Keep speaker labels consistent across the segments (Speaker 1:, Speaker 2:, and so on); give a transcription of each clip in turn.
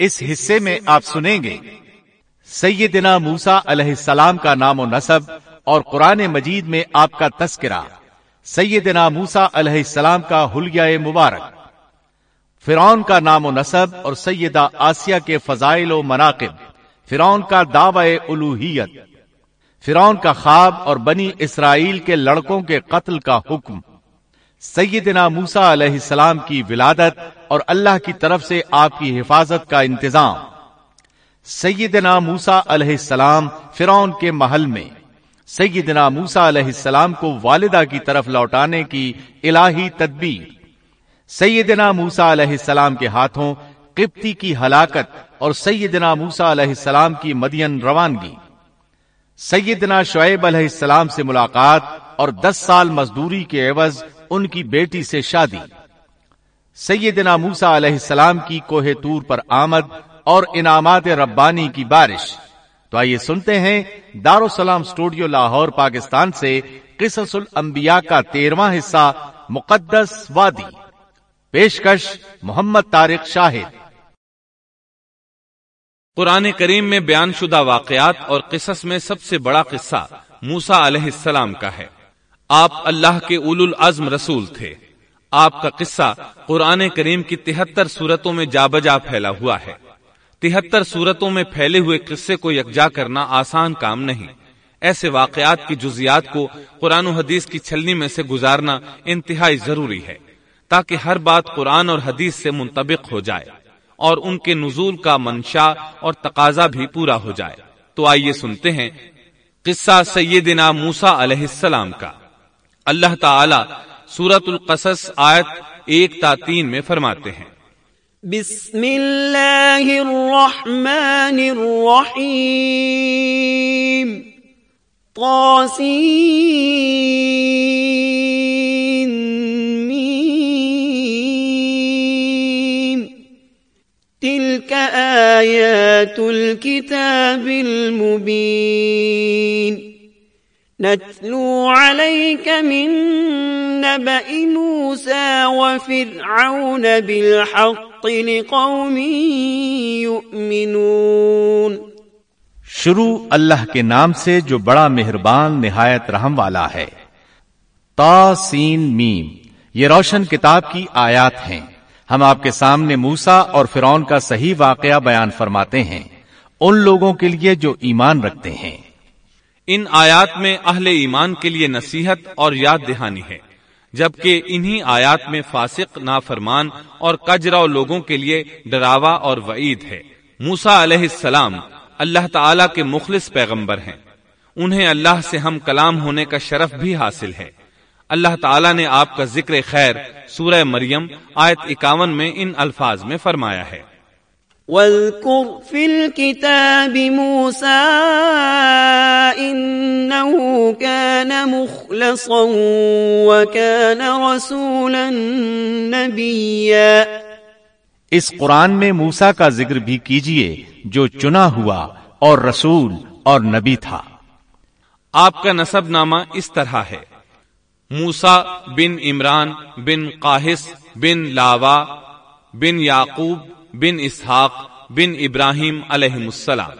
Speaker 1: اس حصے میں آپ سنیں گے۔ سیدنا موسا علیہ السلام کا نام و نصب اور قرآن مجید میں آپ کا تذکرہ۔ سیدنا موسا علیہ السلام کا حلیہ مبارک۔ فرعون کا نام و نصب اور سیدہ آسیہ کے فضائل و مناقب۔ فرعون کا دعوی الوحیت فرعون کا خواب اور بنی اسرائیل کے لڑکوں کے قتل کا حکم۔ سیدنا موسا علیہ السلام کی ولادت اور اللہ کی طرف سے آپ کی حفاظت کا انتظام۔ سیدنا موسا علیہ السلام فرعون کے محل میں۔ سیدنا موسا علیہ السلام کو والدہ کی طرف لوٹانے کی الہی تدبیر۔ سیدنا موسا علیہ السلام کے ہاتھوں قبطی کی ہلاکت اور سیدنا موسا علیہ السلام کی مدین روانگی۔ سیدنا شعیب علیہ السلام سے ملاقات اور دس سال مزدوری کے عوض ان کی بیٹی سے شادی۔ سیدنا موسا علیہ السلام کی کوہ تور پر آمد اور انعامات ربانی کی بارش۔ تو آئیے سنتے ہیں دارالسلام اسٹوڈیو لاہور، پاکستان سے قصص الانبیاء کا تیرواں حصہ، مقدس وادی۔ پیشکش محمد طارق شاہد۔
Speaker 2: قرآن کریم میں بیان شدہ واقعات اور قصص میں سب سے بڑا قصہ موسا علیہ السلام کا ہے۔ آپ اللہ کے اول العزم رسول تھے۔ آپ کا قصہ قرآن کریم کی تہتر صورتوں میں جا بجا پھیلا ہوا ہے۔ تہتر صورتوں میں پھیلے ہوئے قصے کو یکجا کرنا آسان کام نہیں۔ ایسے واقعات کی جزیات کو قرآن و حدیث کی چھلنی میں سے گزارنا انتہائی ضروری ہے، تاکہ ہر بات قرآن اور حدیث سے منطبق ہو جائے اور ان کے نزول کا منشا اور تقاضا بھی پورا ہو جائے۔ تو آئیے سنتے ہیں قصہ سیدنا موسا علیہ السلام کا۔ اللہ تعالی سورت القصص آیت ایک تا تین میں فرماتے ہیں۔
Speaker 3: بسم اللہ الرحمن الرحیم۔ تلك آيات الكتاب المبين نتلو عليك من نبأ موسى وفرعون بالحق لقوم يؤمنون.
Speaker 1: شروع اللہ کے نام سے جو بڑا مہربان نہایت رحم والا ہے۔ تا سین میم یہ روشن کتاب کی آیات ہیں۔ ہم آپ کے سامنے موسا اور فرون کا صحیح واقعہ بیان فرماتے ہیں۔ ان لوگوں کے لیے جو ایمان رکھتے ہیں۔
Speaker 2: ان آیات میں اہل ایمان کے لیے نصیحت اور یاد دہانی ہے۔ جبکہ انہی آیات میں فاسق، نافرمان اور کجرا لوگوں کے لیے ڈراوا اور وعید ہے۔ موسا علیہ السلام اللہ تعالی کے مخلص پیغمبر ہیں۔ انہیں اللہ سے ہم کلام ہونے کا شرف بھی حاصل ہے۔ اللہ تعالیٰ نے آپ کا ذکر خیر سورہ مریم آیت اکاون میں ان الفاظ میں فرمایا ہے۔
Speaker 3: وَاذْكُرْ فِي الْكِتَابِ مُوسَىٰ إِنَّهُ كَانَ مُخْلَصًا وَكَانَ رَسُولًا نَبِيًّا۔
Speaker 1: اس قرآن میں موسا کا ذکر بھی کیجیے جو چنا ہوا اور رسول اور نبی تھا۔
Speaker 2: آپ کا نصب نامہ اس طرح ہے۔ موسا بن عمران بن قاہس بن لاوا بن یعقوب بن اسحاق بن ابراہیم علیہ السلام۔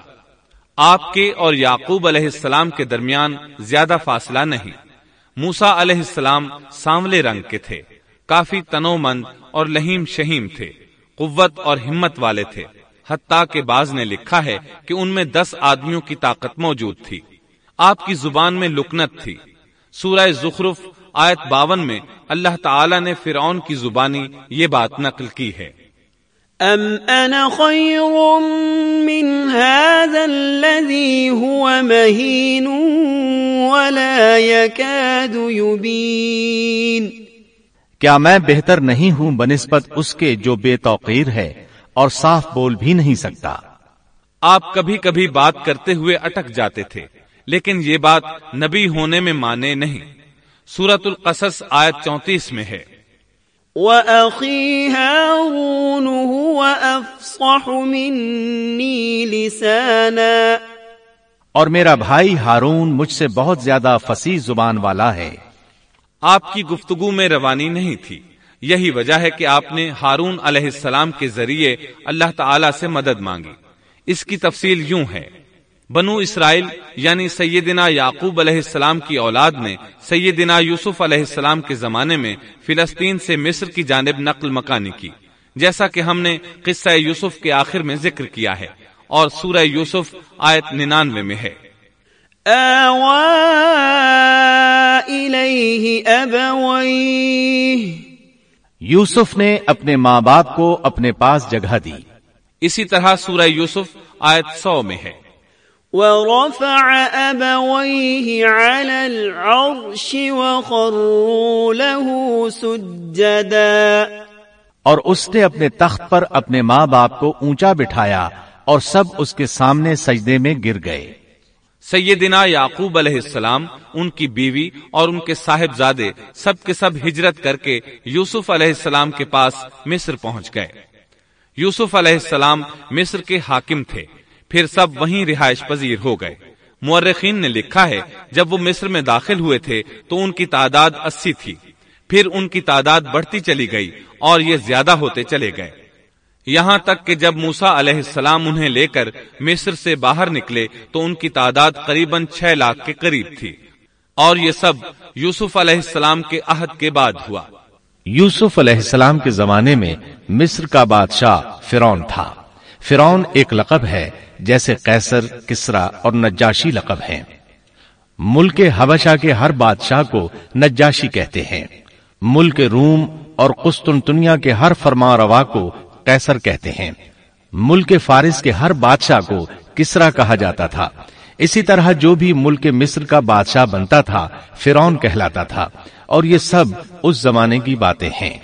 Speaker 2: آپ کے اور یعقوب علیہ السلام کے درمیان زیادہ فاصلہ نہیں۔ موسا علیہ السلام سانولے رنگ کے تھے، کافی تنو مند اور لہیم شہیم تھے، قوت اور ہمت والے تھے۔ حتیٰ کے باز نے لکھا ہے کہ ان میں دس آدمیوں کی طاقت موجود تھی۔ آپ کی زبان میں لکنت تھی۔ سورہ زخرف آیت باون میں اللہ تعالی نے فرعون کی زبانی یہ بات نقل کی ہے۔
Speaker 3: ام انا خیر من هذا الذي هو مهين ولا يكاد يبين
Speaker 1: کیا میں بہتر نہیں ہوں بنسبت اس کے جو بے توقیر ہے اور صاف بول بھی نہیں سکتا؟
Speaker 2: آپ کبھی کبھی بات کرتے ہوئے اٹک جاتے تھے لیکن یہ بات نبی ہونے میں مانے نہیں۔ سورت القصص آیت چونتیس میں ہے۔
Speaker 3: وَأَخِي هَارُونُ هُوَ أَفْصَحُ مِنِّي لِسَانًا
Speaker 1: اور میرا بھائی ہارون مجھ سے بہت زیادہ فصیح زبان والا ہے۔
Speaker 2: آپ کی گفتگو میں روانی نہیں تھی۔ یہی وجہ ہے کہ آپ نے ہارون علیہ السلام کے ذریعے اللہ تعالی سے مدد مانگی۔ اس کی تفصیل یوں ہے۔ بنو اسرائیل یعنی سیدنا یعقوب علیہ السلام کی اولاد نے سیدنا یوسف علیہ السلام کے زمانے میں فلسطین سے مصر کی جانب نقل مکانی کی جیسا کہ ہم نے قصہ یوسف کے آخر میں ذکر کیا ہے اور سورہ یوسف آیت ننانوے میں ہے۔
Speaker 1: یوسف نے اپنے ماں باپ کو اپنے پاس جگہ دی۔
Speaker 2: اسی طرح سورہ یوسف آیت سو میں ہے۔
Speaker 3: ورفع أبويه على العرش وخروا له سجدا.
Speaker 1: اور اس نے اپنے تخت پر اپنے ماں باپ کو اونچا بٹھایا اور سب اس کے سامنے سجدے میں گر گئے۔
Speaker 2: سیدنا یعقوب علیہ السلام ان کی بیوی اور ان کے صاحب زادے سب کے سب ہجرت کر کے یوسف علیہ السلام کے پاس مصر پہنچ گئے۔ یوسف علیہ السلام مصر کے حاکم تھے۔ پھر سب وہیں رہائش پذیر ہو گئے۔ مورخین نے لکھا ہے، جب وہ مصر میں داخل ہوئے تھے، تو ان کی تعداد اسی تھی۔ پھر ان کی تعداد بڑھتی چلی گئی اور یہ زیادہ ہوتے چلے گئے۔ یہاں تک کہ جب موسا علیہ السلام انہیں لے کر مصر سے باہر نکلے، تو ان کی تعداد قریب چھ لاکھ کے قریب تھی۔ اور یہ سب یوسف علیہ السلام کے عہد کے بعد ہوا۔
Speaker 1: یوسف علیہ السلام کے زمانے میں مصر کا بادشاہ فرون تھا۔ فرون ایک لقب ہے، جیسے قیصر، کسرا اور نجاشی لقب ہیں۔ ملک حبشہ کے ہر بادشاہ کو نجاشی کہتے ہیں۔ ملک روم اور قسطنطنیہ کے ہر فرما روا کو قیصر کہتے ہیں۔ ملک فارس کے ہر بادشاہ کو کسرا کہا جاتا تھا۔ اسی طرح جو بھی ملک مصر کا بادشاہ بنتا تھا فرون کہلاتا تھا۔ اور یہ سب اس زمانے کی باتیں ہیں۔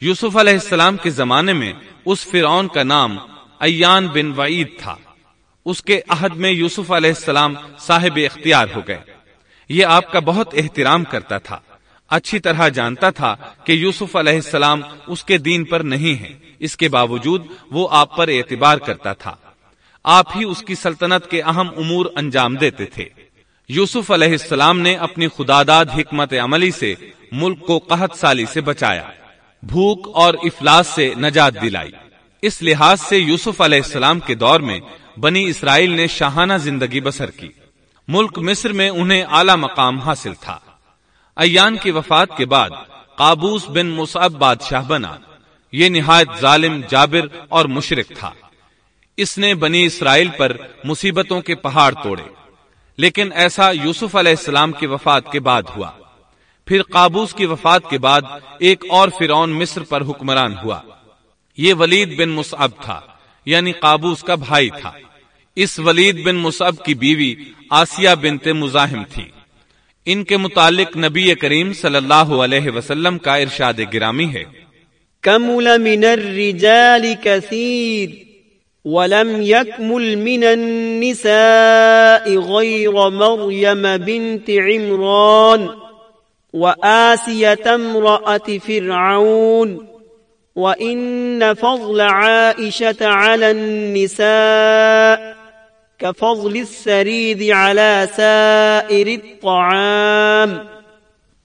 Speaker 2: یوسف علیہ السلام کے زمانے میں اس فرعون کا نام ایان بن وعید تھا۔ اس کے عہد میں یوسف علیہ السلام صاحب اختیار ہو گئے۔ یہ آپ کا بہت احترام کرتا تھا۔ اچھی طرح جانتا تھا کہ یوسف علیہ السلام اس کے دین پر نہیں ہے اس کے باوجود وہ آپ پر اعتبار کرتا تھا۔ آپ ہی اس کی سلطنت کے اہم امور انجام دیتے تھے۔ یوسف علیہ السلام نے اپنی خداداد حکمت عملی سے ملک کو قحط سالی سے بچایا۔ بھوک اور افلاس سے نجات دلائی۔ اس لحاظ سے یوسف علیہ السلام کے دور میں بنی اسرائیل نے شاہانہ زندگی بسر کی۔ ملک مصر میں انہیں اعلی مقام حاصل تھا۔ ایان کی وفات کے بعد قابوس بن مصعب بادشاہ بنا۔ یہ نہایت ظالم، جابر اور مشرق تھا۔ اس نے بنی اسرائیل پر مصیبتوں کے پہاڑ توڑے۔ لیکن ایسا یوسف علیہ السلام کی وفات کے بعد ہوا۔ پھر قابوس کی وفات کے بعد ایک اور فرعون مصر پر حکمران ہوا۔ یہ ولید بن مصعب تھا یعنی قابوس کا بھائی تھا۔ اس ولید بن مصعب کی بیوی آسیہ بنت مزاحم تھی۔ ان کے متعلق نبی کریم صلی اللہ علیہ وسلم کا ارشاد گرامی ہے۔
Speaker 3: كمل من الرجال كثير ولم يكمل من النساء غير مريم بنت عمران وآسية امرأة فرعون۔ وَإِنَّ فَضْلَ عَائِشَةَ عَلَى النِّسَاءِ كَفَضْلِ السَّرِيدِ عَلَى سَائِرِ الطَّعَامِ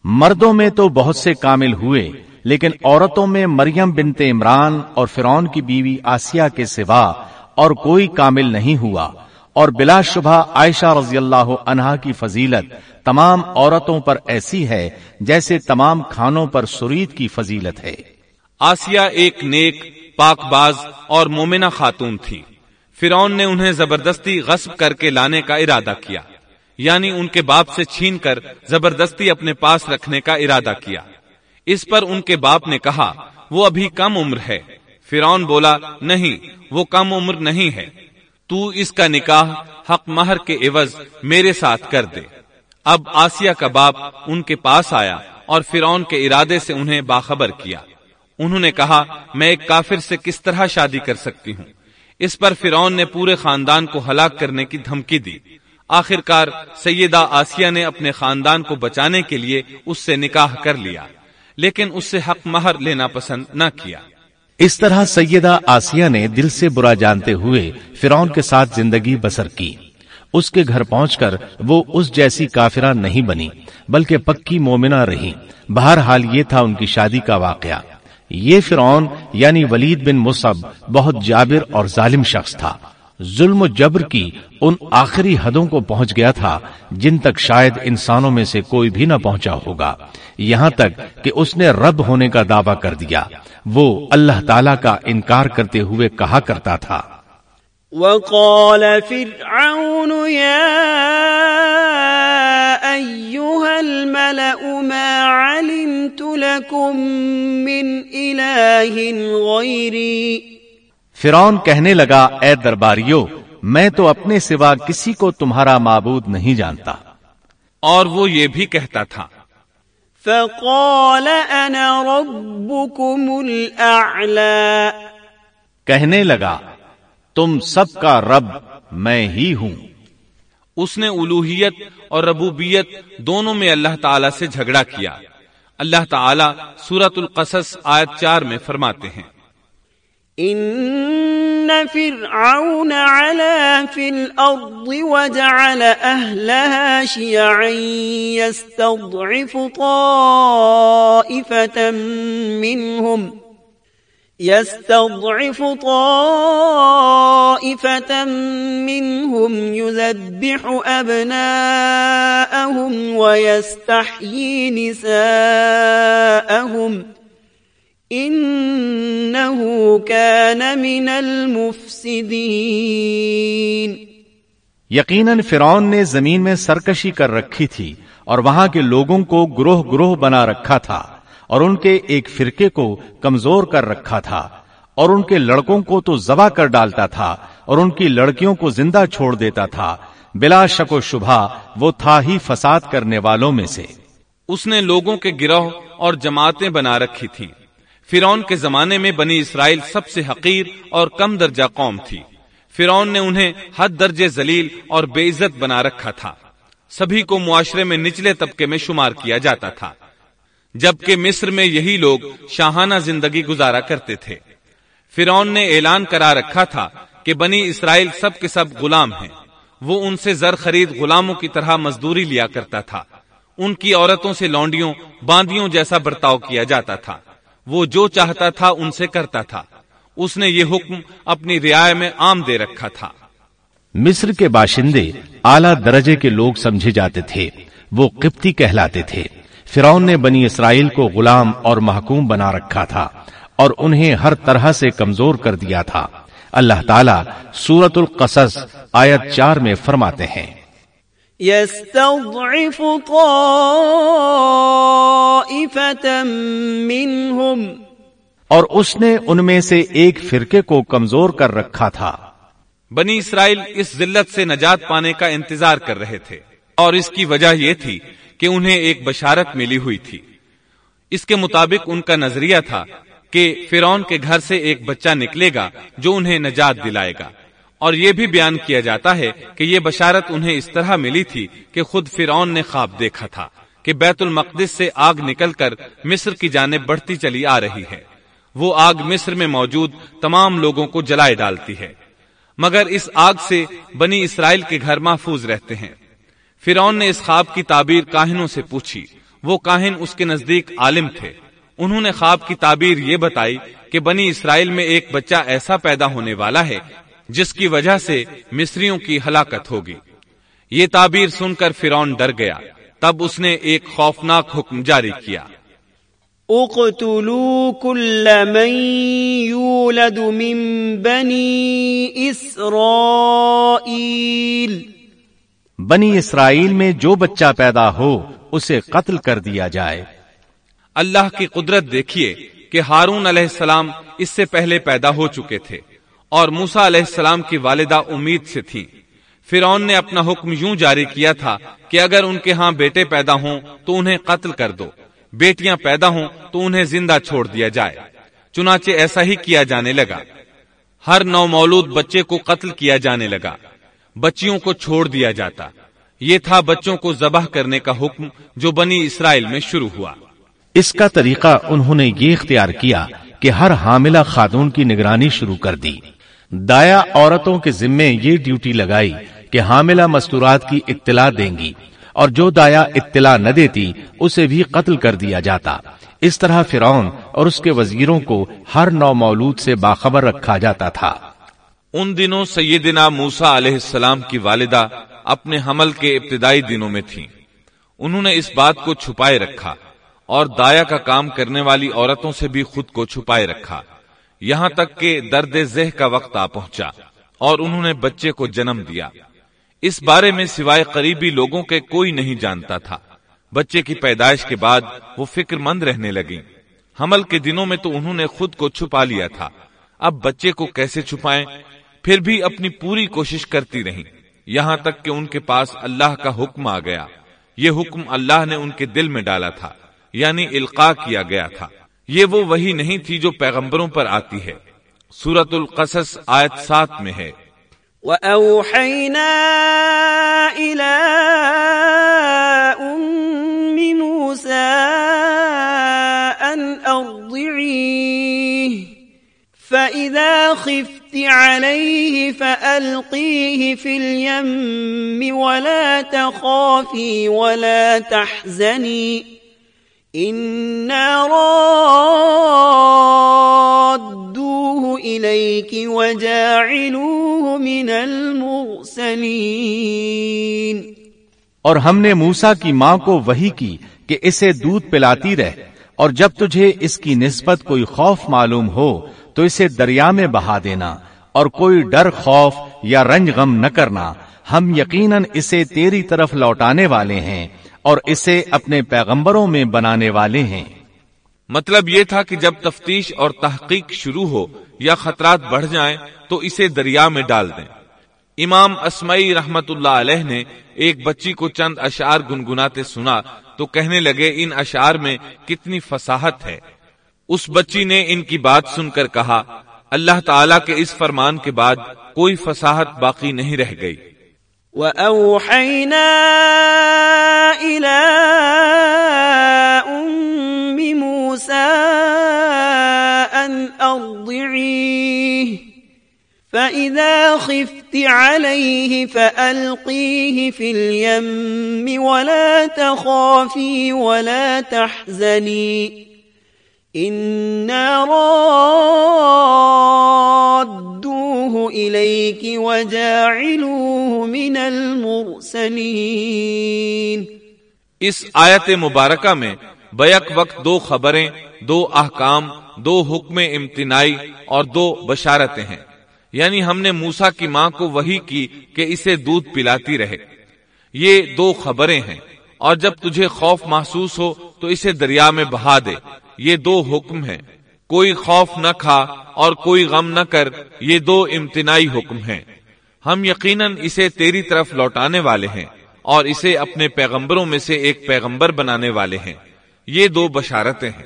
Speaker 1: مردوں میں تو بہت سے کامل ہوئے، لیکن عورتوں میں مریم بنت عمران اور فرعون کی بیوی آسیہ کے سوا اور کوئی کامل نہیں ہوا۔ اور بلا شبہ عائشہ رضی اللہ عنہا کی فضیلت تمام عورتوں پر ایسی ہے جیسے تمام کھانوں پر سرید کی فضیلت ہے۔
Speaker 2: آسیہ ایک نیک، پاک باز اور مومنہ خاتون تھی۔ فرون نے انہیں زبردستی غصب کر کے لانے کا ارادہ کیا۔ یعنی ان کے باپ سے چھین کر زبردستی اپنے پاس رکھنے کا ارادہ کیا۔ اس پر ان کے باپ نے کہا، وہ ابھی کم عمر ہے۔ فرون بولا، نہیں، وہ کم عمر نہیں ہے۔ تو اس کا نکاح حق مہر کے عوض میرے ساتھ کر دے۔ اب آسیہ کا باپ ان کے پاس آیا اور فرون کے ارادے سے انہیں باخبر کیا۔ انہوں نے کہا، میں ایک کافر سے کس طرح شادی کر سکتی ہوں؟ اس پر فرعون نے پورے خاندان کو ہلاک کرنے کی دھمکی دی۔ آخر کار سیدہ آسیہ نے اپنے خاندان کو بچانے کے لیے اس سے نکاح کر لیا، لیکن اس سے حق مہر لینا پسند نہ کیا۔
Speaker 1: اس طرح سیدہ آسیہ نے دل سے برا جانتے ہوئے فرعون کے ساتھ زندگی بسر کی۔ اس کے گھر پہنچ کر وہ اس جیسی کافرہ نہیں بنی، بلکہ پکی مومنہ رہی بہرحال یہ تھا ان کی شادی کا واقعہ۔ یہ فرعون یعنی ولید بن مصب بہت جابر اور ظالم شخص تھا۔ ظلم و جبر کی ان آخری حدوں کو پہنچ گیا تھا جن تک شاید انسانوں میں سے کوئی بھی نہ پہنچا ہوگا۔ یہاں تک کہ اس نے رب ہونے کا دعویٰ کر دیا۔ وہ اللہ تعالی کا انکار کرتے ہوئے کہا کرتا تھا۔
Speaker 3: وقال فرعون يا لكم من غيري۔
Speaker 1: فرعون کہنے لگا اے درباریو میں تو اپنے سوا کسی کو تمہارا معبود نہیں جانتا۔
Speaker 2: اور وہ یہ بھی کہتا تھا
Speaker 3: فقال انا ربكم الاعلى
Speaker 1: کہنے لگا تم سب کا رب میں ہی ہوں۔
Speaker 2: اس نے الوحیت اور ربوبیت دونوں میں اللہ تعالی سے جھگڑا کیا۔ اللہ تعالی سورت القصص آیت چار میں فرماتے ہیں۔
Speaker 3: ان فرعون علا في الارض وجعل اهلها شيعا يستضعف طائفة منهم يستضعف طائفة منهم، يذبح أبناءهم ويستحيي نساءهم. إنه كان من المفسدين.
Speaker 1: یقیناً فرعون نے زمین میں سرکشی کر رکھی تھی اور وہاں کے لوگوں کو گروہ گروہ بنا رکھا تھا۔ اور ان کے ایک فرقے کو کمزور کر رکھا تھا، اور ان کے لڑکوں کو تو زبا کر ڈالتا تھا، اور ان کی لڑکیوں کو زندہ چھوڑ دیتا تھا۔ بلا شک و شبہ وہ تھا ہی فساد کرنے والوں میں سے۔
Speaker 2: اس نے لوگوں کے گروہ اور جماعتیں بنا رکھی تھی فرون کے زمانے میں بنی اسرائیل سب سے حقیر اور کم درجہ قوم تھی۔ فرون نے انہیں حد درجے ذلیل اور بے عزت بنا رکھا تھا۔ سبھی کو معاشرے میں نچلے طبقے میں شمار کیا جاتا تھا۔ جبکہ مصر میں یہی لوگ شاہانہ زندگی گزارا کرتے تھے۔ فرون نے اعلان کرا رکھا تھا کہ بنی اسرائیل سب کے سب غلام ہیں۔ وہ ان سے زر خرید غلاموں کی طرح مزدوری لیا کرتا تھا۔ ان کی عورتوں سے لونڈیوں، باندیوں جیسا برتاؤ کیا جاتا تھا۔ وہ جو چاہتا تھا ان سے کرتا تھا۔ اس نے یہ حکم اپنی رعایت میں عام دے رکھا تھا۔
Speaker 1: مصر کے باشندے اعلی درجے کے لوگ سمجھے جاتے تھے۔ وہ قبطی کہلاتے تھے۔ فرعون نے بنی اسرائیل کو غلام اور محکوم بنا رکھا تھا اور انہیں ہر طرح سے کمزور کر دیا تھا۔ اللہ تعالیٰ سورت القصص آیت چار میں فرماتے ہیں۔
Speaker 3: يستضعف
Speaker 1: اور اس نے ان میں سے ایک فرقے کو کمزور کر رکھا تھا۔
Speaker 2: بنی اسرائیل اس ذلت سے نجات پانے کا انتظار کر رہے تھے اور اس کی وجہ یہ تھی کہ انہیں ایک بشارت ملی ہوئی تھی۔ اس کے مطابق ان کا نظریہ تھا کہ فرون کے گھر سے ایک بچہ نکلے گا جو انہیں نجات دلائے گا۔ اور یہ بھی بیان کیا جاتا ہے کہ یہ بشارت انہیں اس طرح ملی تھی کہ خود فرعون نے خواب دیکھا تھا کہ بیت المقدس سے آگ نکل کر مصر کی جانب بڑھتی چلی آ رہی ہے۔ وہ آگ مصر میں موجود تمام لوگوں کو جلائے ڈالتی ہے۔ مگر اس آگ سے بنی اسرائیل کے گھر محفوظ رہتے ہیں۔ فرون نے اس خواب کی تعبیر کاہنوں سے پوچھی۔ وہ کاہن اس کے نزدیک عالم تھے۔ انہوں نے خواب کی تعبیر یہ بتائی کہ بنی اسرائیل میں ایک بچہ ایسا پیدا ہونے والا ہے جس کی وجہ سے مصریوں کی ہلاکت ہوگی۔ یہ تعبیر سن کر فرون ڈر گیا۔ تب اس نے ایک خوفناک حکم جاری کیا۔
Speaker 3: اقتلوا كل من يولد من بني
Speaker 1: بنی اسرائیل میں جو بچہ پیدا ہو، اسے قتل کر دیا جائے۔
Speaker 2: اللہ کی قدرت دیکھیے کہ ہارون علیہ السلام اس سے پہلے پیدا ہو چکے تھے اور موسا علیہ السلام کی والدہ امید سے تھی فرعون نے اپنا حکم یوں جاری کیا تھا کہ اگر ان کے ہاں بیٹے پیدا ہوں تو انہیں قتل کر دو، بیٹیاں پیدا ہوں تو انہیں زندہ چھوڑ دیا جائے۔ چنانچہ ایسا ہی کیا جانے لگا۔ ہر نو مولود بچے کو قتل کیا جانے لگا۔ بچیوں کو چھوڑ دیا جاتا۔ یہ تھا بچوں کو ذبح کرنے کا حکم جو بنی اسرائیل میں شروع ہوا۔
Speaker 1: اس کا طریقہ انہوں نے یہ اختیار کیا کہ ہر حاملہ خاتون کی نگرانی شروع کر دی۔ دایا عورتوں کے ذمے یہ ڈیوٹی لگائی کہ حاملہ مستورات کی اطلاع دیں گی اور جو دایا اطلاع نہ دیتی، اسے بھی قتل کر دیا جاتا۔ اس طرح فرعون اور اس کے وزیروں کو ہر نو مولود سے باخبر رکھا جاتا تھا۔
Speaker 2: ان دنوں سیدنا موسا علیہ السلام کی والدہ اپنے حمل کے ابتدائی دنوں میں تھیں۔ انہوں نے اس بات کو چھپائے رکھا اور دایا کا کام کرنے والی عورتوں سے بھی خود کو چھپائے رکھا۔ یہاں تک کہ درد ذہ کا وقت آ پہنچا اور انہوں نے بچے کو جنم دیا۔ اس بارے میں سوائے قریبی لوگوں کے کوئی نہیں جانتا تھا۔ بچے کی پیدائش کے بعد وہ فکر مند رہنے لگی حمل کے دنوں میں تو انہوں نے خود کو چھپا لیا تھا۔ اب بچے کو کیسے چھپائیں؟ پھر بھی اپنی پوری کوشش کرتی رہی یہاں تک کہ ان کے پاس اللہ کا حکم آ گیا۔ یہ حکم اللہ نے ان کے دل میں ڈالا تھا یعنی القاع کیا گیا تھا۔ یہ وہ وہی نہیں تھی جو پیغمبروں پر آتی ہے۔ سورت القصص آیت سات میں ہے۔
Speaker 3: وأوحينا إلى أم موسى أن أرضعيه، فإذا خفت عليه فألقيه في اليم ولا تخافي ولا تحزني إنا راد
Speaker 1: اور ہم نے موسا کی ماں کو وہی کی کہ اسے دودھ پلاتی رہ اور جب تجھے اس کی نسبت کوئی خوف معلوم ہو تو اسے دریا میں بہا دینا اور کوئی ڈر، خوف یا رنج غم نہ کرنا۔ ہم یقیناً اسے تیری طرف لوٹانے والے ہیں اور اسے اپنے پیغمبروں میں بنانے والے ہیں۔
Speaker 2: مطلب یہ تھا کہ جب تفتیش اور تحقیق شروع ہو یا خطرات بڑھ جائیں تو اسے دریا میں ڈال دیں۔ امام اسمعی رحمت اللہ علیہ نے ایک بچی کو چند اشعار گنگناتے سنا تو کہنے لگے، ان اشعار میں کتنی فساحت ہے۔ اس بچی نے ان کی بات سن کر کہا اللہ تعالی کے اس فرمان کے بعد کوئی فساحت باقی نہیں رہ گئی۔
Speaker 3: وَأَوْحَيْنَا إِلَىٰ أُمِّ مُوسَىٰ أَنْ أَرْضِعِيهِ، فَإِذَا خِفْتِ عَلَيْهِ فَأَلْقِيهِ فِي الْيَمِّ وَلَا تَخَافِي وَلَا تَحْزَنِي۔ إِنَّا رَادُّوهُ إِلَيْكِ وَجَاعِلُوهُ مِنَ الْمُرْسَلِينَ
Speaker 2: اس آیت مبارکہ میں بیک وقت دو خبریں، دو احکام، دو حکم امتنائی اور دو بشارتیں ہیں۔ یعنی ہم نے موسا کی ماں کو وہی کی کہ اسے دودھ پلاتی رہے۔ یہ دو خبریں ہیں۔ اور جب تجھے خوف محسوس ہو تو اسے دریا میں بہا دے۔ یہ دو حکم ہیں۔ کوئی خوف نہ کھا اور کوئی غم نہ کر، یہ دو امتناعی حکم ہیں۔ ہم یقیناً اسے تیری طرف لوٹانے والے ہیں اور اسے اپنے پیغمبروں میں سے ایک پیغمبر بنانے والے ہیں۔ یہ دو بشارتیں ہیں۔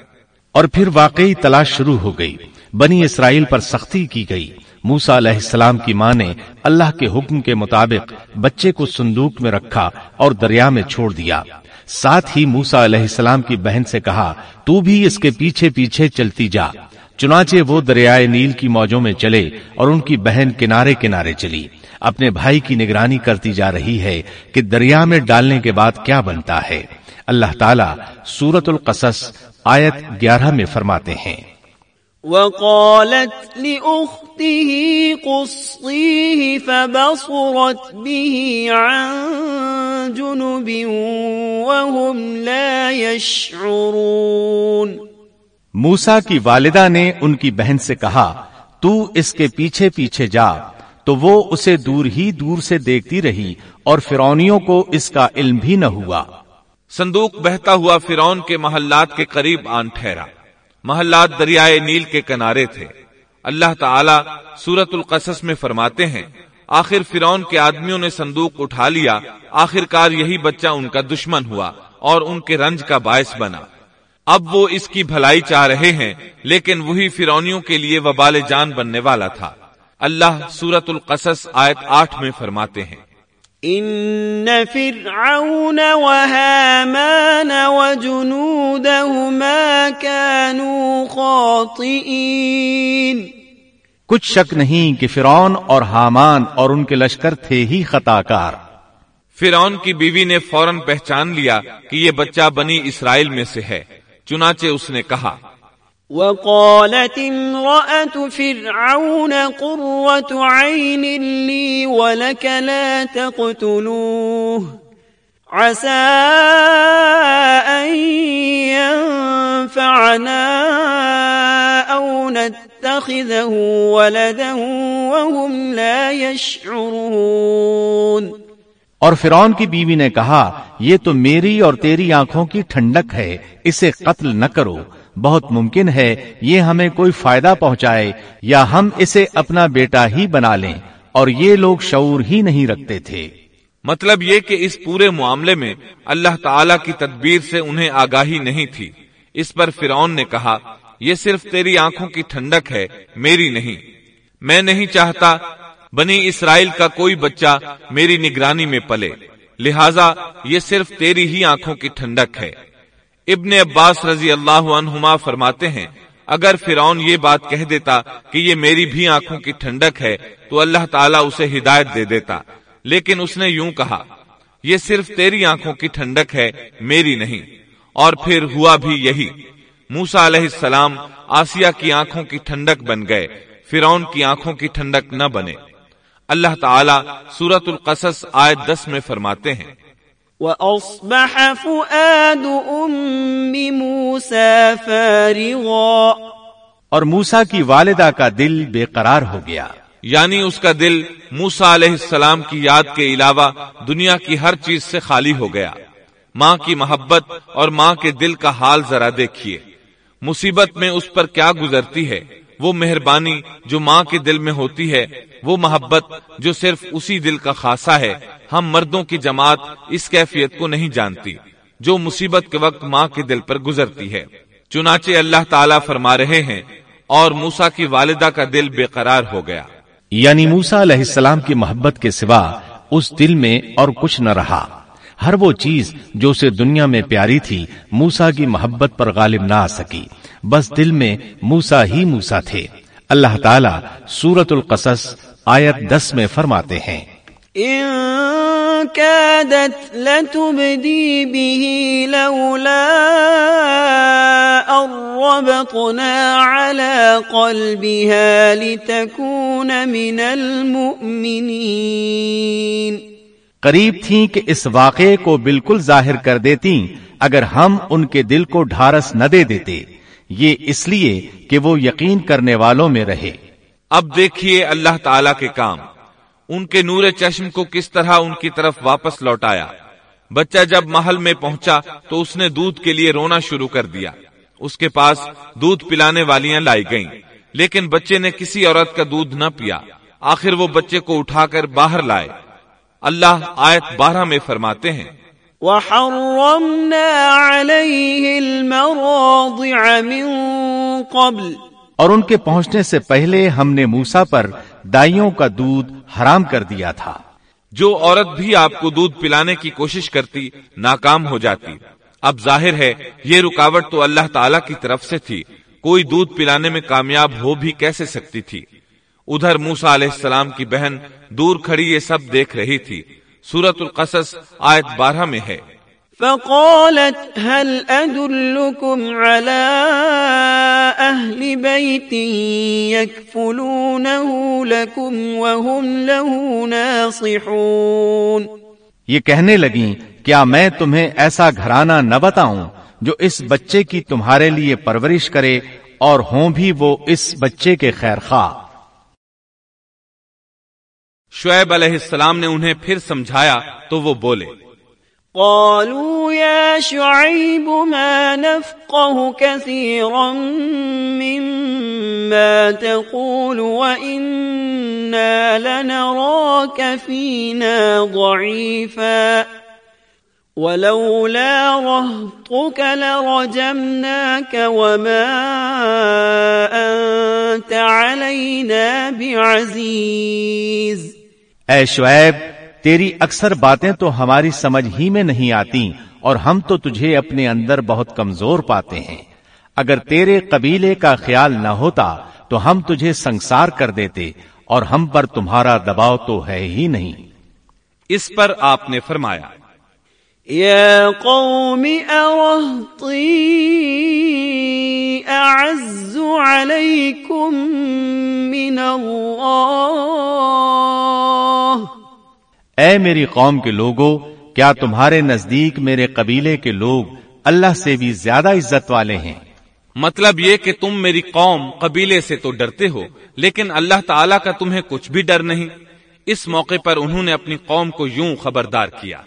Speaker 1: اور پھر واقعی تلاش شروع ہو گئی۔ بنی اسرائیل پر سختی کی گئی۔ موسا علیہ السلام کی ماں نے اللہ کے حکم کے مطابق بچے کو صندوق میں رکھا اور دریا میں چھوڑ دیا۔ ساتھ ہی موسا علیہ السلام کی بہن سے کہا، تو بھی اس کے پیچھے پیچھے چلتی جا۔ چنانچہ وہ دریائے نیل کی موجوں میں چلے اور ان کی بہن کنارے کنارے چلی۔ اپنے بھائی کی نگرانی کرتی جا رہی ہے کہ دریا میں ڈالنے کے بعد کیا بنتا ہے۔ اللہ تعالیٰ سورت القصص آیت گیارہ میں فرماتے ہیں۔
Speaker 3: وقالت لأخته قصيه فبصرت به عن جنب وهم لا يشعرون۔
Speaker 1: موسا کی والدہ نے ان کی بہن سے کہا تو اس کے پیچھے پیچھے جا تو وہ اسے دور ہی دور سے دیکھتی رہی اور فرونیوں کو اس کا علم بھی نہ ہوا۔
Speaker 2: صندوق بہتا ہوا فرون کے محلات کے قریب آن ٹھہرا۔ محلات دریائے نیل کے کنارے تھے۔ اللہ تعالی سورت القصص میں فرماتے ہیں، آخر فرون کے آدمیوں نے صندوق اٹھا لیا آخر کار یہی بچہ ان کا دشمن ہوا اور ان کے رنج کا باعث بنا۔ اب وہ اس کی بھلائی چاہ رہے ہیں، لیکن وہی فرونیوں کے لیے وبال جان بننے والا تھا۔ اللہ سورت القصص آیت آٹھ میں فرماتے ہیں۔
Speaker 3: ان فرعون وهامان وجنودهما كانوا خاطئين
Speaker 1: کچھ شک نہیں کہ فرعون اور حامان اور ان کے لشکر تھے ہی خطا کار
Speaker 2: فرعون کی بیوی نے فوراً پہچان لیا کہ یہ بچہ بنی اسرائیل میں سے ہے چنانچہ اس نے کہا
Speaker 3: وقالت امرأة فرعون قرة عين لي ولك لا تقتلوه. عسى أن ينفعنا أو نتخذه ولدا وهم لا يشعرون.
Speaker 1: اور فرعون کی بیوی نے کہا، یہ تو میری اور تیری آنکھوں کی ٹھنڈک ہے، اسے قتل نہ کرو۔ بہت ممکن ہے یہ ہمیں کوئی فائدہ پہنچائے یا ہم اسے اپنا بیٹا ہی بنا لیں، اور یہ لوگ شعور ہی نہیں رکھتے تھے۔
Speaker 2: مطلب یہ کہ اس پورے معاملے میں اللہ تعالی کی تدبیر سے انہیں آگاہی نہیں تھی۔ اس پر فرعون نے کہا، یہ صرف تیری آنکھوں کی ٹھنڈک ہے، میری نہیں۔ میں نہیں چاہتا بنی اسرائیل کا کوئی بچہ میری نگرانی میں پلے، لہذا یہ صرف تیری ہی آنکھوں کی ٹھنڈک ہے۔ ابن عباس رضی اللہ عنہما فرماتے ہیں، اگر فرعون یہ بات کہہ دیتا کہ یہ میری بھی آنکھوں کی ٹھنڈک ہے، تو اللہ تعالیٰ اسے ہدایت دے دیتا۔ لیکن اس نے یوں کہا، یہ صرف تیری آنکھوں کی ٹھنڈک ہے، میری نہیں۔ اور پھر ہوا بھی یہی۔ موسا علیہ السلام آسیہ کی آنکھوں کی ٹھنڈک بن گئے، فرعون کی آنکھوں کی ٹھنڈک نہ بنے۔ اللہ تعالیٰ سورت القصص آیت دس میں فرماتے ہیں۔
Speaker 3: وَأَصْبَحَ فُؤَادُ أُمِّ مُوسَى فَارِغًا
Speaker 1: اور موسا کی والدہ کا دل بے قرار ہو گیا۔
Speaker 2: یعنی اس کا دل موسا علیہ السلام کی یاد کے علاوہ دنیا کی ہر چیز سے خالی ہو گیا۔ ماں کی محبت اور ماں کے دل کا حال ذرا دیکھیے۔ مصیبت میں اس پر کیا گزرتی ہے؟ وہ مہربانی جو ماں کے دل میں ہوتی ہے، وہ محبت جو صرف اسی دل کا خاصا ہے۔ ہم مردوں کی جماعت اس کیفیت کو نہیں جانتی، جو مصیبت کے وقت ماں کے دل پر گزرتی ہے۔ چنانچہ اللہ تعالیٰ فرما رہے ہیں، اور موسا کی والدہ کا دل بے قرار ہو گیا۔
Speaker 1: یعنی موسا علیہ السلام کی محبت کے سوا اس دل میں اور کچھ نہ رہا۔ ہر وہ چیز جو اسے دنیا میں پیاری تھی موسا کی محبت پر غالب نہ آ سکی۔ بس دل میں موسا ہی موسا تھے۔ اللہ تعالیٰ سورت القصص آیت دس میں فرماتے ہیں۔
Speaker 3: كادت لتبدي به لولا أربطنا على قلبها لتكون من المؤمنين۔
Speaker 1: قریب تھیں کہ اس واقعے کو بالکل ظاہر کر دیتی اگر ہم ان کے دل کو ڈھارس نہ دے دیتے۔ یہ اس لیے کہ وہ یقین کرنے والوں میں رہے۔
Speaker 2: اب دیکھیے اللہ تعالی کے کام۔ ان کے نور چشم کو کس طرح ان کی طرف واپس لوٹایا۔ بچہ جب محل میں پہنچا تو اس نے دودھ کے لیے رونا شروع کر دیا۔ اس کے پاس دودھ پلانے والیاں لائی گئیں، لیکن بچے نے کسی عورت کا دودھ نہ پیا۔ آخر وہ بچے کو اٹھا کر باہر لائے۔ اللہ آیت بارہ میں فرماتے ہیں۔
Speaker 3: وحرمنا عليه المراضع من قبل.
Speaker 1: اور ان کے پہنچنے سے پہلے ہم نے موسا پر دائیوں کا دودھ حرام کر دیا تھا۔
Speaker 2: جو عورت بھی آپ کو دودھ پلانے کی کوشش کرتی ناکام ہو جاتی۔ اب ظاہر ہے یہ رکاوٹ تو اللہ تعالی کی طرف سے تھی۔ کوئی دودھ پلانے میں کامیاب ہو بھی کیسے سکتی تھی؟ ادھر موسا علیہ السلام کی بہن دور کھڑی یہ سب دیکھ رہی تھی۔ سورت القصص آیت بارہ میں ہے۔
Speaker 3: فقالت هل أدلكم على أهل بيت يكفلونه لكم وهم له ناصحون؟
Speaker 1: یہ کہنے لگیں کیا میں تمہیں ایسا گھرانہ نہ بتاؤں جو اس بچے کی تمہارے لیے پرورش کرے اور ہوں بھی وہ اس بچے کے خیر خواہ؟
Speaker 2: شعیب علیہ السلام نے انہیں پھر سمجھایا تو وہ بولے،
Speaker 3: قالوا يا شعيب ما نفقه كثيرا مما تقول وإنا لنراك فينا ضعيفا، ولولا رهطك لرجمناك وما أنت علينا بعزيز.
Speaker 1: اے شعیب، تیری اکثر باتیں تو ہماری سمجھ ہی میں نہیں آتی اور ہم تو تجھے اپنے اندر بہت کمزور پاتے ہیں۔ اگر تیرے قبیلے کا خیال نہ ہوتا تو ہم تجھے سنسار کر دیتے اور ہم پر تمہارا دباؤ تو ہے ہی نہیں۔
Speaker 2: اس پر آپ نے فرمایا
Speaker 3: يا قوم أرهطي أعز عليكم من الله
Speaker 1: اے میری قوم کے لوگوں کیا تمہارے نزدیک میرے قبیلے کے لوگ اللہ سے بھی زیادہ عزت والے ہیں؟
Speaker 2: مطلب یہ کہ تم میری قوم قبیلے سے تو ڈرتے ہو لیکن اللہ تعالیٰ کا تمہیں کچھ بھی ڈر نہیں۔ اس موقع پر انہوں نے اپنی قوم کو یوں خبردار کیا۔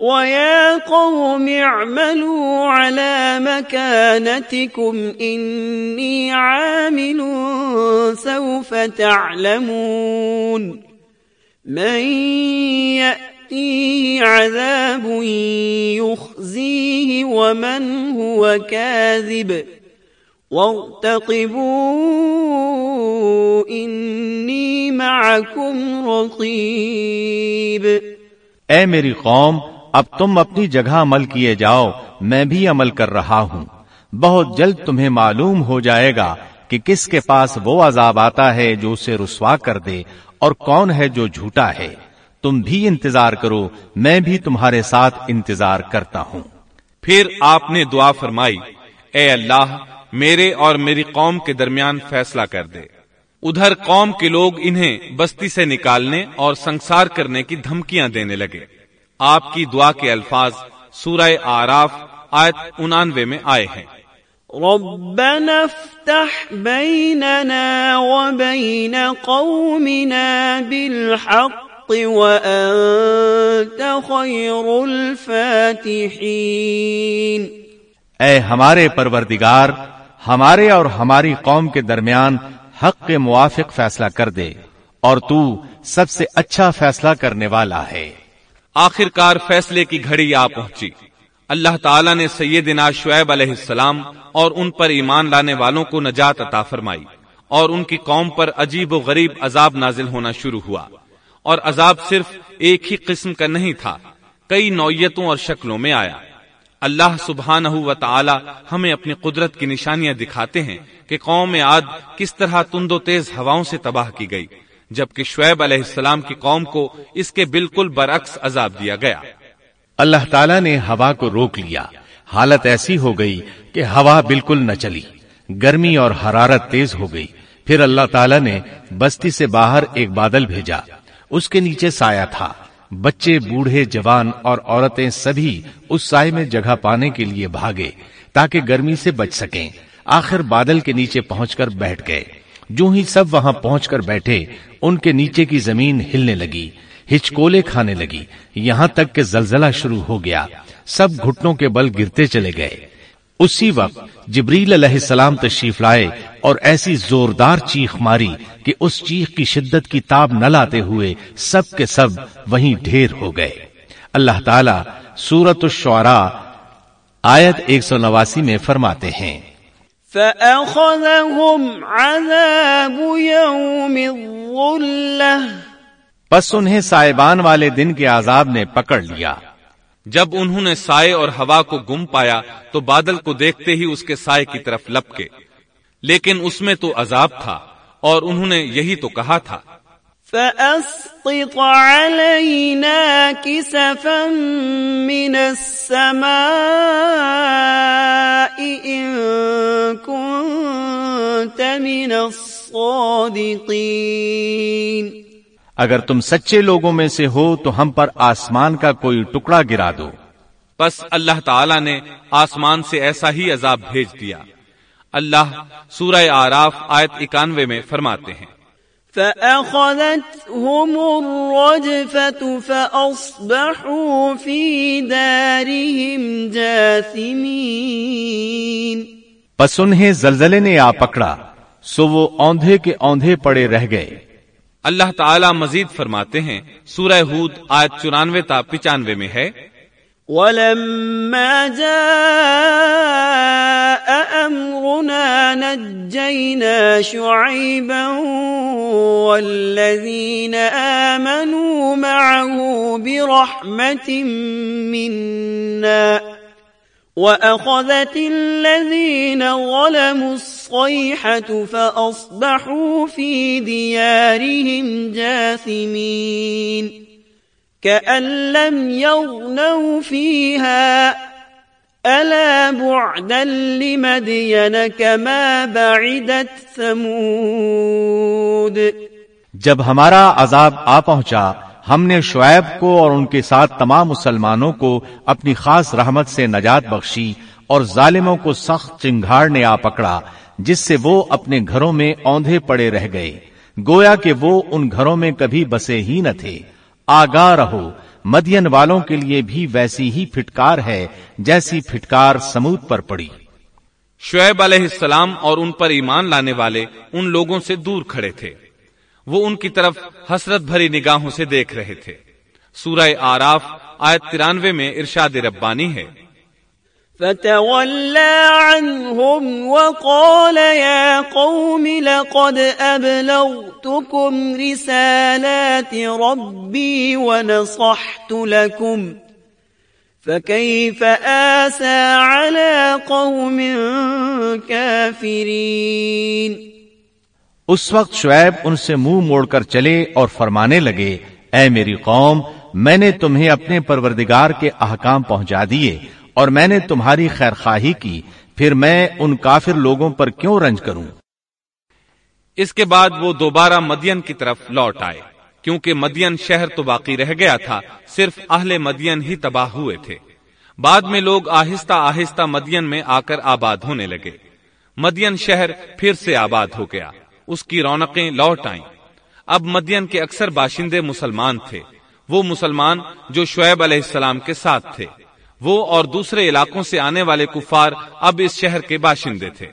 Speaker 3: ويا قوم اعملوا على مكانتكم إني عامل سوف تعلمون من يأتيه عذاب يخزيه ومن هو كاذب وارتقبوا إني معكم رقيب
Speaker 1: اے میری قوم، اب تم اپنی جگہ عمل کیے جاؤ، میں بھی عمل کر رہا ہوں۔ بہت جلد تمہیں معلوم ہو جائے گا کہ کس کے پاس وہ عذاب آتا ہے جو اسے رسوا کر دے اور کون ہے جو جھوٹا ہے؟ تم بھی انتظار کرو، میں بھی تمہارے ساتھ انتظار کرتا ہوں۔
Speaker 2: پھر آپ نے دعا فرمائی، اے اللہ، میرے اور میری قوم کے درمیان فیصلہ کر دے۔ ادھر قوم کے لوگ انہیں بستی سے نکالنے اور سنسار کرنے کی دھمکیاں دینے لگے۔ آپ کی دعا کے الفاظ سورہ آراف آیت انانوے میں آئے ہیں۔
Speaker 3: ربنا افتح بيننا وبين قومنا بالحق وأنت خير الفاتحين.
Speaker 1: اے ہمارے پروردگار ہمارے اور ہماری قوم کے درمیان حق کے موافق فیصلہ کر دے اور تو سب سے اچھا فیصلہ کرنے والا ہے۔
Speaker 2: آخر کار فیصلے کی گھڑی آ پہنچی۔ اللہ تعالیٰ نے سیدنا شعیب علیہ السلام اور ان پر ایمان لانے والوں کو نجات عطا فرمائی اور ان کی قوم پر عجیب و غریب عذاب نازل ہونا شروع ہوا اور عذاب صرف ایک ہی قسم کا نہیں تھا، کئی نوعیتوں اور شکلوں میں آیا۔ اللہ سبحانہ و تعالی ہمیں اپنی قدرت کی نشانیاں دکھاتے ہیں کہ قوم عاد کس طرح تند و تیز ہواؤں سے تباہ کی گئی، جبکہ شعیب علیہ السلام کی قوم کو اس کے بالکل برعکس عذاب دیا گیا۔
Speaker 1: اللہ تعالیٰ نے ہوا کو روک لیا۔ حالت ایسی ہو گئی کہ ہوا بالکل نہ چلی۔ گرمی اور حرارت تیز ہو گئی۔ پھر اللہ تعالیٰ نے بستی سے باہر ایک بادل بھیجا۔ اس کے نیچے سایہ تھا۔ بچے، بوڑھے، جوان اور عورتیں سبھی اس سائے میں جگہ پانے کے لیے بھاگے تاکہ گرمی سے بچ سکیں۔ آخر بادل کے نیچے پہنچ کر بیٹھ گئے۔ جو ہی سب وہاں پہنچ کر بیٹھے، ان کے نیچے کی زمین ہلنے لگی۔ ہچکولے کھانے لگی۔ یہاں تک کہ زلزلہ شروع ہو گیا۔ سب گھٹنوں کے بل گرتے چلے گئے۔ اسی وقت جبریل علیہ السلام تشریف لائے اور ایسی زوردار چیخ ماری کہ اس چیخ کی شدت کی تاب نہ لاتے ہوئے سب کے سب وہیں ڈھیر ہو گئے۔ اللہ تعالی سورت الشعراء آیت ایک سو نواسی میں فرماتے ہیں۔
Speaker 3: فأخذهم عذاب يوم الظلة
Speaker 1: پس انہیں سائبان والے دن کے عذاب نے پکڑ لیا۔
Speaker 2: جب انہوں نے سائے اور ہوا کو گم پایا تو بادل کو دیکھتے ہی اس کے سائے کی طرف لپکے۔ لیکن اس میں تو عذاب تھا اور انہوں نے یہی تو کہا تھا۔
Speaker 3: فأسقط علينا كسفا من السماء إن كنت من الصادقين۔
Speaker 1: اگر تم سچے لوگوں میں سے ہو تو ہم پر آسمان کا کوئی ٹکڑا گرا دو۔
Speaker 2: بس اللہ تعالی نے آسمان سے ایسا ہی عذاب بھیج دیا۔ اللہ سورہ آراف آیت اکانوے میں فرماتے ہیں۔
Speaker 3: فأخذتهم الرجفة فأصبحوا في دارهم جاثمين۔
Speaker 1: پس انہیں زلزلے نے آ پکڑا سو وہ اوندھے کے اوندھے پڑے رہ گئے۔
Speaker 2: اللہ تعالی مزید فرماتے ہیں، سورہ ہود آیت چورانوے تا پچانوے میں ہے۔
Speaker 3: ولما جاء أمرنا نجينا شعيبا والذين آمنوا معه برحمة منا وأخذت الذين ظلموا الصيحة فأصبحوا في ديارهم جاثمين كأن لم يغنوا فيها ألا بعدا لمدين كما بعدت ثمود
Speaker 1: جب ہمارا عذاب آ پہنچا، ہم نے شعیب کو اور ان کے ساتھ تمام مسلمانوں کو اپنی خاص رحمت سے نجات بخشی اور ظالموں کو سخت چنگھاڑ نے آ پکڑا۔ جس سے وہ اپنے گھروں میں اوندھے پڑے رہ گئے۔ گویا کہ وہ ان گھروں میں کبھی بسے ہی نہ تھے۔ آگاہ رہو۔ مدین والوں کے لیے بھی ویسی ہی پھٹکار ہے جیسی پھٹکار سمود پر پڑی۔
Speaker 2: شعیب علیہ السلام اور ان پر ایمان لانے والے ان لوگوں سے دور کھڑے تھے۔ وہ ان کی طرف حسرت بھری نگاہوں سے دیکھ رہے تھے۔ سورہ آراف آیت ترانوے میں ارشاد ربانی ہے۔
Speaker 3: فتولى عنهم وقال يا قوم لقد أبلغتكم رسالات ربي ونصحت لكم فكيف آسى على قوم كافرين
Speaker 1: اس وقت شعیب ان سے منہ مو موڑ کر چلے اور فرمانے لگے، اے میری قوم، میں نے تمہیں اپنے پروردگار کے احکام پہنچا دیے اور میں نے تمہاری خیر خواہی کی، پھر میں ان کافر لوگوں پر کیوں رنج کروں؟
Speaker 2: اس کے بعد وہ دوبارہ مدین کی طرف لوٹ آئے، کیونکہ مدین شہر تو باقی رہ گیا تھا، صرف اہل مدین ہی تباہ ہوئے تھے۔ بعد میں لوگ آہستہ آہستہ مدین میں آ کر آباد ہونے لگے۔ مدین شہر پھر سے آباد ہو گیا، اس کی رونقیں لوٹ آئیں۔ اب مدین کے اکثر باشندے مسلمان تھے، وہ مسلمان جو شعیب علیہ السلام کے ساتھ تھے۔ وہ اور دوسرے علاقوں سے آنے والے کفار اب اس شہر کے باشندے تھے۔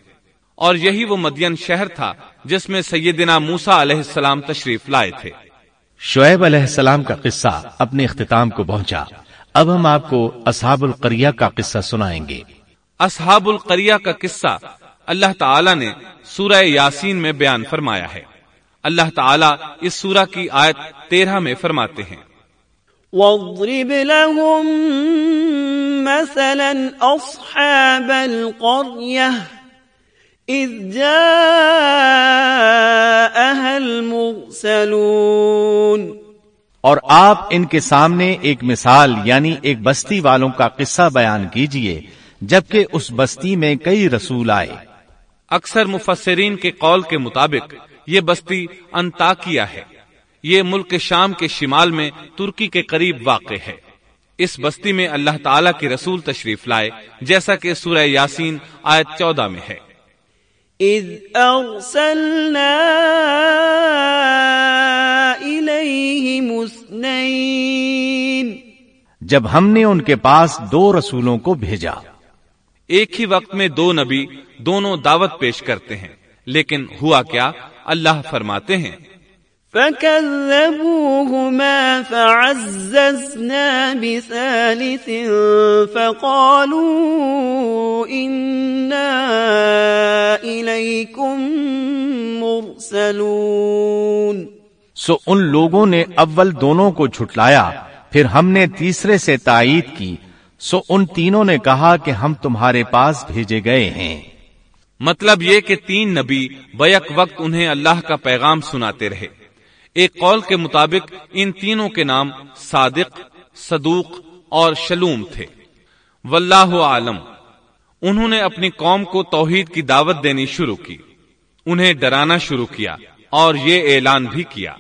Speaker 2: اور یہی وہ مدین شہر تھا جس میں سیدنا موسا علیہ السلام تشریف لائے تھے۔
Speaker 1: شعیب علیہ السلام کا قصہ اپنے اختتام کو پہنچا۔ اب ہم آپ کو اصحاب القریہ کا قصہ سنائیں گے۔
Speaker 2: اصحاب القریہ کا قصہ اللہ تعالی نے سورہ یاسین میں بیان فرمایا ہے۔ اللہ تعالی اس سورہ کی آیت تیرہ میں فرماتے ہیں۔
Speaker 3: واضرب لهم مثلا أصحاب القرية إذ جاءها المرسلون.
Speaker 1: اور آپ ان کے سامنے ایک مثال یعنی ایک بستی والوں کا قصہ بیان کیجیے جبکہ اس بستی میں کئی رسول آئے۔
Speaker 2: اکثر مفسرین کے قول کے مطابق یہ بستی انتاکیہ ہے۔ یہ ملک شام کے شمال میں ترکی کے قریب واقع ہے۔ اس بستی میں اللہ تعالی کے رسول تشریف لائے جیسا کہ سورہ یاسین آیت چودہ میں ہے۔
Speaker 3: اذ ارسلنا
Speaker 1: جب ہم نے ان کے پاس دو رسولوں کو بھیجا۔
Speaker 2: ایک ہی وقت میں دو نبی دونوں دعوت پیش کرتے ہیں لیکن ہوا کیا؟ اللہ فرماتے ہیں۔
Speaker 3: فكذبوهما فعززنا بثالث فقالوا إنا إليكم مرسلون
Speaker 1: سو ان لوگوں نے اول دونوں کو جھٹلایا پھر ہم نے تیسرے سے تائید کی۔ سو ان تینوں نے کہا کہ ہم تمہارے پاس بھیجے گئے ہیں۔
Speaker 2: مطلب یہ کہ تین نبی بیک وقت انہیں اللہ کا پیغام سناتے رہے۔ ایک قول کے مطابق ان تینوں کے نام صادق صدوق اور شلوم تھے۔ واللہ عالم۔ انہوں نے اپنی قوم کو توحید کی دعوت دینی شروع کی۔ انہیں ڈرانا شروع کیا اور یہ اعلان بھی کیا۔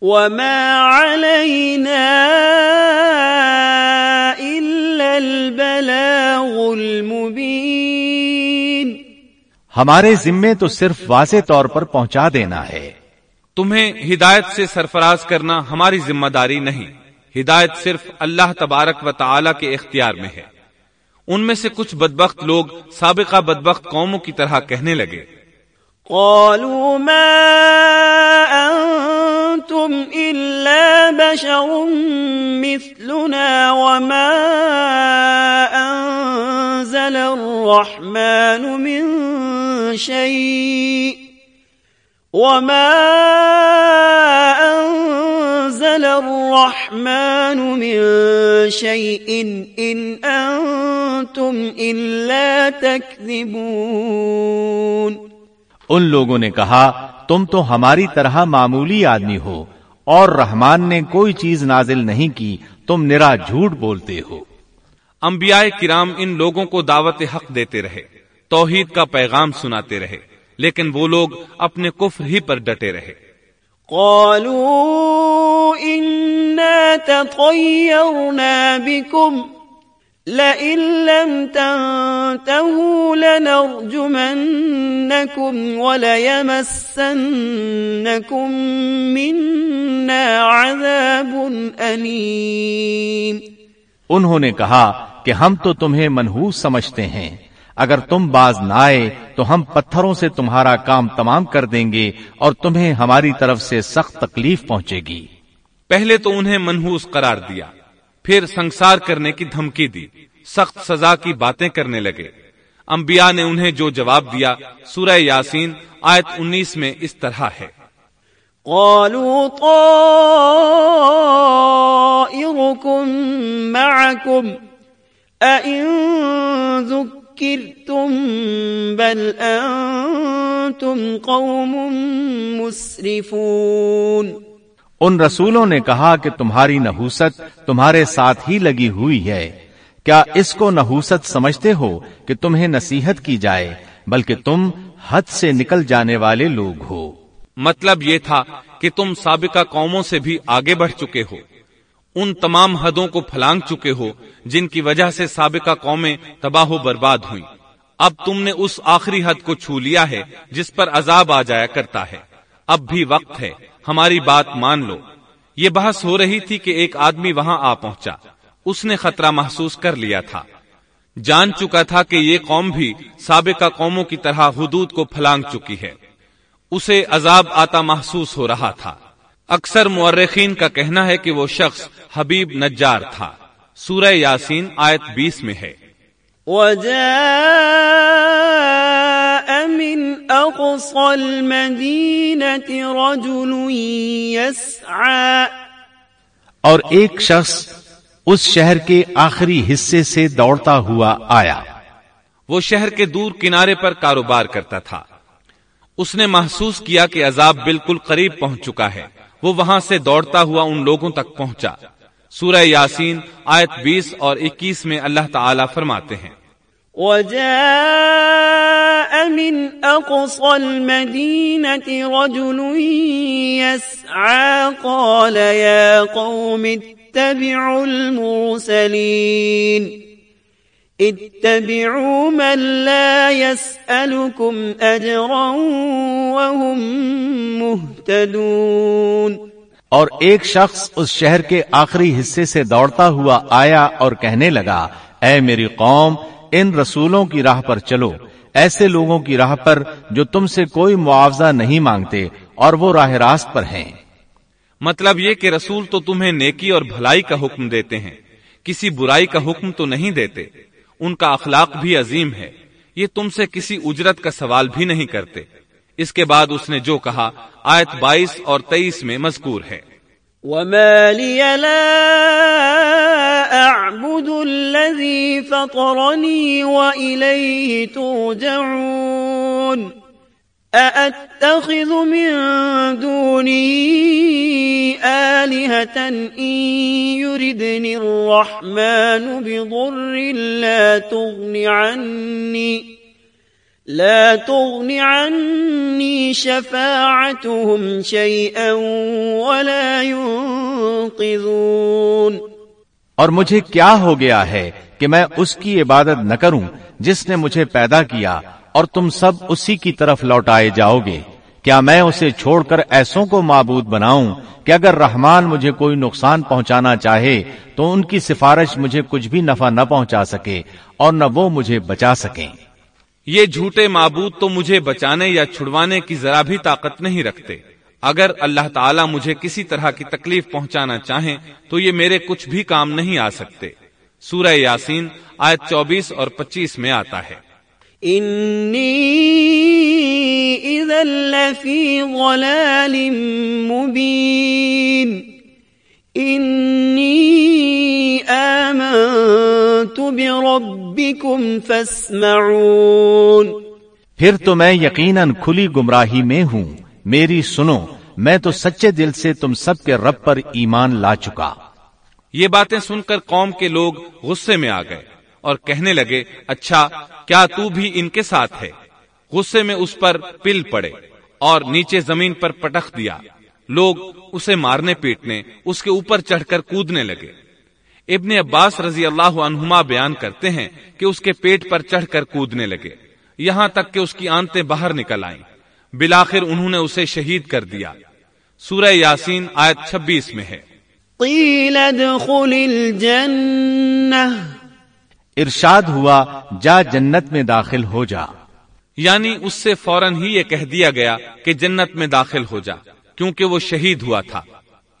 Speaker 3: وما علينا إلا البلاغ المبين۔
Speaker 1: ہمارے ذمے تو صرف واضح طور پر پہنچا دینا ہے۔
Speaker 2: تمہیں ہدایت سے سرفراز کرنا ہماری ذمہ داری نہیں۔ ہدایت صرف اللہ تبارک و تعالی کے اختیار میں ہے۔ ان میں سے کچھ بدبخت لوگ سابقہ بدبخت قوموں کی طرح کہنے لگے۔
Speaker 3: قالوا ما انتم الا بشر مثلنا وما انزل الرحمن من شيء۔ وما أنزل الرحمن من شيء إن أنتم إلا تكذبون
Speaker 1: ان لوگوں نے کہا تم تو ہماری طرح معمولی آدمی ہو اور رحمان نے کوئی چیز نازل نہیں کی تم نرا جھوٹ بولتے ہو۔
Speaker 2: انبیاء کرام ان لوگوں کو دعوت حق دیتے رہے توحید کا پیغام سناتے رہے۔ لیکن وہ لوگ اپنے کفر ہی پر ڈٹے رہے۔
Speaker 3: قالوا إنا تطيرنا بكم لئن لم تنتهوا لنرجمنكم وليمسنكم منا عذاب أليم۔
Speaker 1: انہوں نے کہا کہ ہم تو تمہیں منحوس سمجھتے ہیں۔ اگر تم باز نہ آئے تو ہم پتھروں سے تمہارا کام تمام کر دیں گے اور تمہیں ہماری طرف سے سخت تکلیف پہنچے گی۔
Speaker 2: پہلے تو انہیں منحوس قرار دیا پھر سنسار کرنے کی دھمکی دی سخت سزا کی باتیں کرنے لگے۔ انبیاء نے انہیں جو جواب دیا سورہ یاسین آیت انیس میں اس طرح ہے۔
Speaker 3: قالوا معكم أئن ذكرتم بل أنتم قوم مسرفون
Speaker 1: ان رسولوں نے کہا کہ تمہاری نحوست تمہارے ساتھ ہی لگی ہوئی ہے۔ کیا اس کو نحوست سمجھتے ہو کہ تمہیں نصیحت کی جائے بلکہ تم حد سے نکل جانے والے لوگ ہو؟
Speaker 2: مطلب یہ تھا کہ تم سابقہ قوموں سے بھی آگے بڑھ چکے ہو۔ ان تمام حدوں کو پھلانگ چکے ہو، جن کی وجہ سے سابقہ قومیں تباہ و برباد ہوئی اب تم نے اس آخری حد کو چھو لیا ہے، جس پر عذاب آ جایا کرتا ہے۔ اب بھی وقت ہے، ہماری بات مان لو۔ یہ بحث ہو رہی تھی کہ ایک آدمی وہاں آ پہنچا۔ اس نے خطرہ محسوس کر لیا تھا۔ جان چکا تھا کہ یہ قوم بھی سابقہ قوموں کی طرح حدود کو پھلانگ چکی ہے۔ اسے عذاب آتا محسوس ہو رہا تھا۔ اکثر مورخین کا کہنا ہے کہ وہ شخص حبیب نجار تھا۔ سورہ یاسین آیت بیس میں ہے۔
Speaker 3: من أقصى المدينة رجل يسعى
Speaker 1: اور ایک شخص اس شہر کے آخری حصے سے دوڑتا ہوا آیا۔
Speaker 2: وہ شہر کے دور کنارے پر کاروبار کرتا تھا۔ اس نے محسوس کیا کہ عذاب بالکل قریب پہنچ چکا ہے۔ وہ وہاں سے دوڑتا ہوا ان لوگوں تک پہنچا۔ سورہ یاسین آیت بیس اور اکیس میں اللہ تعالی فرماتے ہیں۔
Speaker 3: وجاء من أقصى المدينة رجل يسعى قال يا قوم، اتبعوا المرسلين اتبعوا من لا يسألكم أجرا وهم مهتدون
Speaker 1: اور ایک شخص اس شہر کے آخری حصے سے دوڑتا ہوا آیا اور کہنے لگا اے میری قوم ان رسولوں کی راہ پر چلو۔ ایسے لوگوں کی راہ پر جو تم سے کوئی معاوضہ نہیں مانگتے اور وہ راہ راست پر ہیں۔
Speaker 2: مطلب یہ کہ رسول تو تمہیں نیکی اور بھلائی کا حکم دیتے ہیں۔ کسی برائی کا حکم تو نہیں دیتے۔ ان کا اخلاق بھی عظیم ہے۔ یہ تم سے کسی اجرت کا سوال بھی نہیں کرتے۔ اس کے بعد اس نے جو کہا، آیت بائیس اور تیئیس میں مذکور ہے۔
Speaker 3: وما لي لا أعبد الذي فطرني وإليه ترجعون۔ أأتخذ من دوني آلهة إن يردني الرحمن بضر لا تغن عني، لا تغن عني شفاعتهم شيئا ولا ينقذون۔
Speaker 1: اور مجھے کیا ہو گیا ہے کہ میں اس کی عبادت نہ کروں جس نے مجھے پیدا کیا اور تم سب اسی کی طرف لوٹائے جاؤ گے۔ کیا میں اسے چھوڑ کر ایسوں کو معبود بناؤں کہ اگر رحمان مجھے کوئی نقصان پہنچانا چاہے تو ان کی سفارش مجھے کچھ بھی نفع نہ پہنچا سکے اور نہ وہ مجھے بچا سکیں۔
Speaker 2: یہ جھوٹے معبود تو مجھے بچانے یا چھڑوانے کی ذرا بھی طاقت نہیں رکھتے۔ اگر اللہ تعالیٰ مجھے کسی طرح کی تکلیف پہنچانا چاہیں تو یہ میرے کچھ بھی کام نہیں آ سکتے۔ سورہ یاسین آیت چوبیس اور پچیس میں آتا ہے۔
Speaker 3: انی لفی مبین إني آمنت بربكم فاسمعون
Speaker 1: پھر تو میں یقیناً کھلی گمراہی میں ہوں۔ میری سنو میں تو سچے دل سے تم سب کے رب پر ایمان لا چکا۔
Speaker 2: یہ باتیں سن کر قوم کے لوگ غصے میں آ گئے۔ اور کہنے لگے اچھا کیا تو بھی ان کے ساتھ ہے؟ غصے میں اس پر پل پڑے اور نیچے زمین پر پٹخ دیا۔ لوگ اسے مارنے پیٹنے، اس کے اوپر چڑھ کر کودنے لگے۔ ابن عباس رضی اللہ عنہما بیان کرتے ہیں کہ اس کے پیٹ پر چڑھ کر کودنے لگے۔ یہاں تک کہ اس کی آنتیں باہر نکل آئیں۔ بلاخر انہوں نے اسے شہید کر دیا۔ سورہ یاسین آیت چھبیس میں ہے۔
Speaker 3: قیل ادخل الجنہ۔
Speaker 1: ارشاد ہوا، جا جنت میں داخل ہو جا۔
Speaker 2: یعنی اس سے فوراً ہی یہ کہہ دیا گیا کہ جنت میں داخل ہو جا، کیونکہ وہ شہید ہوا تھا۔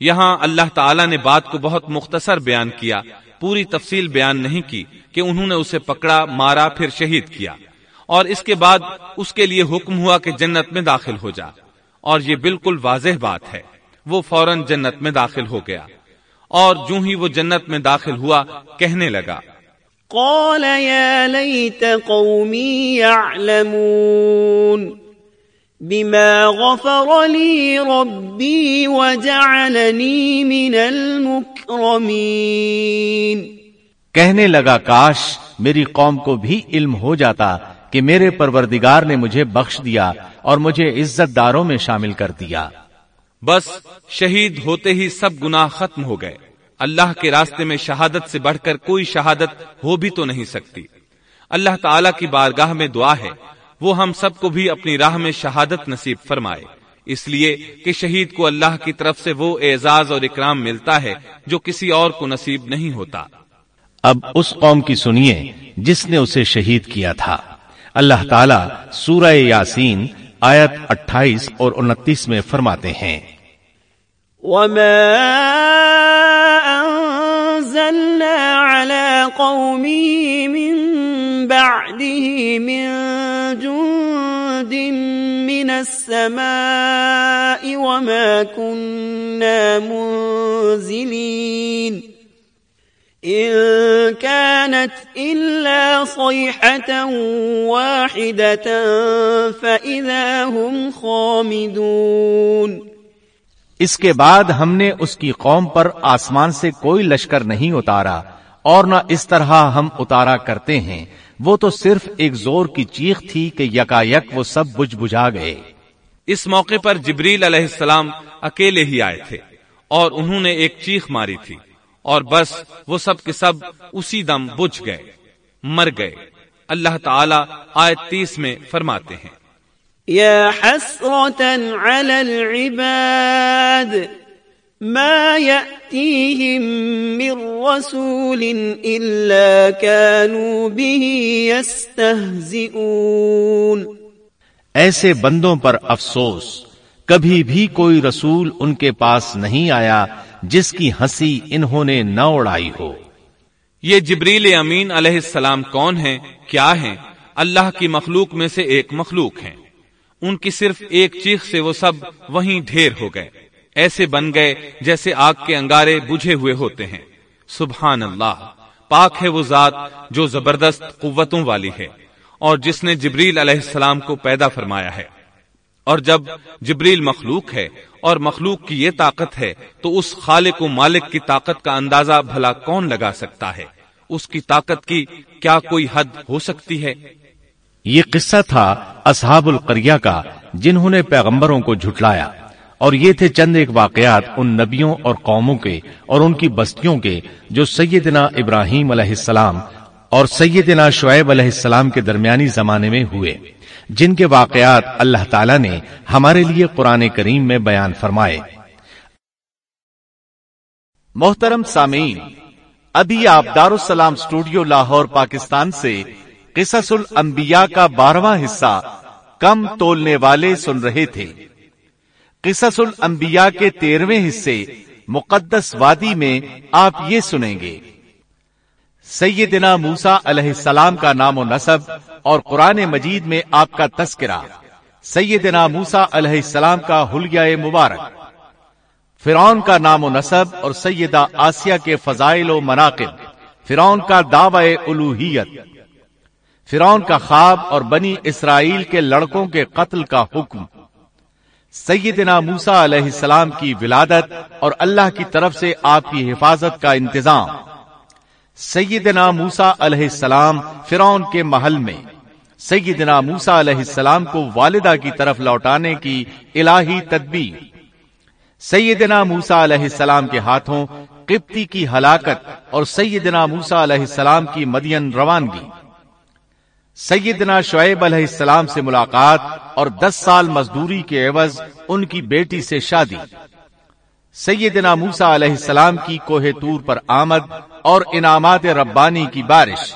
Speaker 2: یہاں اللہ تعالیٰ نے بات کو بہت مختصر بیان کیا، پوری تفصیل بیان نہیں کی کہ انہوں نے اسے پکڑا، مارا، پھر شہید کیا۔ اور اس کے بعد اس کے لیے حکم ہوا کہ جنت میں داخل ہو جا۔ اور یہ بالکل واضح بات ہے، وہ فوراً جنت میں داخل ہو گیا۔ اور جو ہی وہ جنت میں داخل ہوا، کہنے لگا۔
Speaker 3: قال يا ليت قومي يعلمون بما غفر لي ربي وجعلني من المكرمين
Speaker 1: کہنے لگا کاش میری قوم کو بھی علم ہو جاتا کہ میرے پروردگار نے مجھے بخش دیا اور مجھے عزت داروں میں شامل کر دیا۔
Speaker 2: بس شہید ہوتے ہی سب گناہ ختم ہو گئے۔ اللہ کے راستے میں شہادت سے بڑھ کر کوئی شہادت ہو بھی تو نہیں سکتی۔ اللہ تعالی کی بارگاہ میں دعا ہے۔ وہ ہم سب کو بھی اپنی راہ میں شہادت نصیب فرمائے۔ اس لیے کہ شہید کو اللہ کی طرف سے وہ اعزاز اور اکرام ملتا ہے جو کسی اور کو نصیب نہیں ہوتا۔
Speaker 1: اب اس قوم کی سنیے جس نے اسے شہید کیا تھا۔ اللہ تعالیٰ سورہ یاسین آیت اٹھائیس اور انتیس میں فرماتے ہیں۔
Speaker 3: وما أنزلنا على قومه من بعده من جند من السماء وما كنا منزلين إن كانت إلا صيحة واحدة فإذا هم خامدون
Speaker 1: اس کے بعد ہم نے اس کی قوم پر آسمان سے کوئی لشکر نہیں اتارا، اور نہ اس طرح ہم اتارا کرتے ہیں۔ وہ تو صرف ایک زور کی چیخ تھی کہ یکا یک وہ سب بج بجھا گئے۔
Speaker 2: اس موقع پر جبریل علیہ السلام اکیلے ہی آئے تھے، اور انہوں نے ایک چیخ ماری تھی، اور بس وہ سب کے سب اسی دم بجھ گئے، مر گئے۔ اللہ تعالی آیت تیس میں فرماتے ہیں۔
Speaker 3: يا حسرة على العباد ما يأتيهم من رسول إلا كانوا به يستهزئون.
Speaker 1: ایسے بندوں پر افسوس کبھی بھی کوئی رسول ان کے پاس نہیں آیا جس کی ہنسی انہوں نے نہ اڑائی ہو۔
Speaker 2: یہ جبریل امین علیہ السلام کون ہیں؟ کیا ہیں؟ اللہ کی مخلوق میں سے ایک مخلوق ہیں۔ ان کی صرف ایک چیخ سے وہ سب وہیں ڈھیر ہو گئے۔ ایسے بن گئے جیسے آگ کے انگارے بجھے ہوئے ہوتے ہیں۔ سبحان اللہ، پاک ہے وہ ذات جو زبردست قوتوں والی ہے اور جس نے جبریل علیہ السلام کو پیدا فرمایا ہے۔ اور جب جبریل مخلوق ہے اور مخلوق کی یہ طاقت ہے، تو اس خالق و مالک کی طاقت کا اندازہ بھلا کون لگا سکتا ہے؟ اس کی طاقت کی کیا کوئی حد ہو سکتی ہے؟
Speaker 1: یہ قصہ تھا اصحاب القریہ کا جنہوں نے پیغمبروں کو جھٹلایا۔ اور یہ تھے چند ایک واقعات ان نبیوں اور قوموں کے اور ان کی بستیوں کے جو سیدنا ابراہیم علیہ السلام اور سیدنا شعیب علیہ السلام کے درمیانی زمانے میں ہوئے، جن کے واقعات اللہ تعالیٰ نے ہمارے لیے قرآن کریم میں بیان فرمائے۔ محترم سامعین، ابھی آپ دارالسلام اسٹوڈیو لاہور، پاکستان سے قصص الانبیاء کا بارہواں حصہ، کم تولنے والے سن رہے تھے۔ قصص الانبیاء کے تیرہویں حصے مقدس وادی میں آپ یہ سنیں گے۔ سیدنا موسا علیہ السلام کا نام و نصب اور قرآن مجید میں آپ کا تذکرہ۔ سیدنا موسا علیہ السلام کا حلیہ مبارک۔ فرعون کا نام و نصب اور سیدہ آسیہ کے فضائل و مناقب۔ فرعون کا دعوی الوحیت فرعون کا خواب اور بنی اسرائیل کے لڑکوں کے قتل کا حکم۔ سیدنا موسا علیہ السلام کی ولادت اور اللہ کی طرف سے آپ کی حفاظت کا انتظام۔ سیدنا موسا علیہ السلام فرعون کے محل میں۔ سیدنا موسا علیہ السلام کو والدہ کی طرف لوٹانے کی الہی تدبیر۔ سیدنا موسا علیہ السلام کے ہاتھوں قبطی کی ہلاکت اور سیدنا موسا علیہ السلام کی مدین روانگی۔ سیدنا شعیب علیہ السلام سے ملاقات اور دس سال مزدوری کے عوض ان کی بیٹی سے شادی۔ سیدنا موسا علیہ السلام کی کوہ تور پر آمد اور انعامات ربانی کی بارش۔